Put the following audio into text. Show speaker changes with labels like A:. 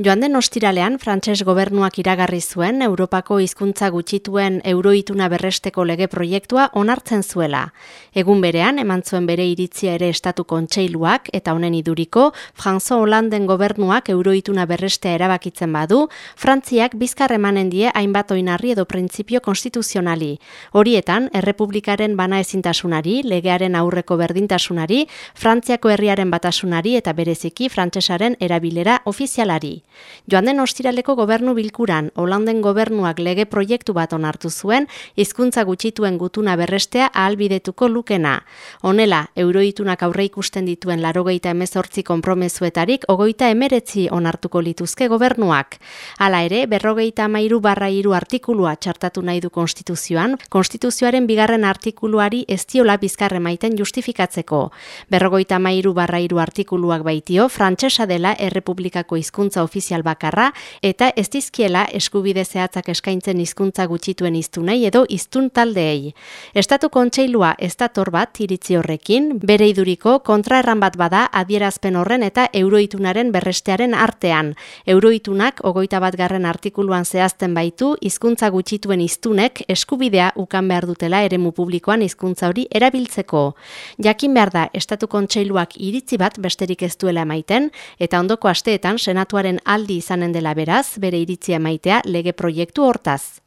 A: Joan den ostiralean, frantses gobernuak iragarri zuen Europako hizkuntza gutxituen euroituna berresteko lege proiektua onartzen zuela. Egun berean, eman zuen bere iritzia ere estatu kontseiluak eta honen iduriko, François Hollanden gobernuak euroituna berrestea erabakitzen badu, Frantziak bizkar emanen die hainbat oinarri edo printzipio konstituzionali. Horietan, errepublikaren bana ezintasunari, legearen aurreko berdintasunari, Frantziako herriaren batasunari eta bereziki frantsesaren erabilera ofizialari. Joan den ostiraleko gobernu bilkuran, Holanden gobernuak lege proiektu bat onartu zuen, hizkuntza gutxituen gutuna berrestea ahalbidetuko lukena. Honela, euroitunak aurre ikusten dituen larogeita emezortzi konpromezuetarik, ogoita emeretzi onartuko lituzke gobernuak. Hala ere, berrogeita amairu barra iru artikulua txartatu nahi du konstituzioan, konstituzioaren bigarren artikuluari ez diola bizkarre maiten justifikatzeko. Berrogeita amairu barra iru artikuluak baitio, frantsesa dela errepublikako hizkuntza ofiziala ofizial bakarra eta ez dizkiela eskubide zehatzak eskaintzen hizkuntza gutxituen hiztunei edo hiztun taldeei. Estatu kontseilua ez dator bat iritzi horrekin, bere iduriko kontraerran bat bada adierazpen horren eta euroitunaren berrestearen artean. Euroitunak ogoita bat garren artikuluan zehazten baitu hizkuntza gutxituen hiztunek eskubidea ukan behar dutela eremu publikoan hizkuntza hori erabiltzeko. Jakin behar da Estatu kontseiluak iritzi bat besterik ez duela emaiten eta ondoko asteetan senatuaren aldi izanen dela beraz, bere iritzia maitea lege proiektu hortaz.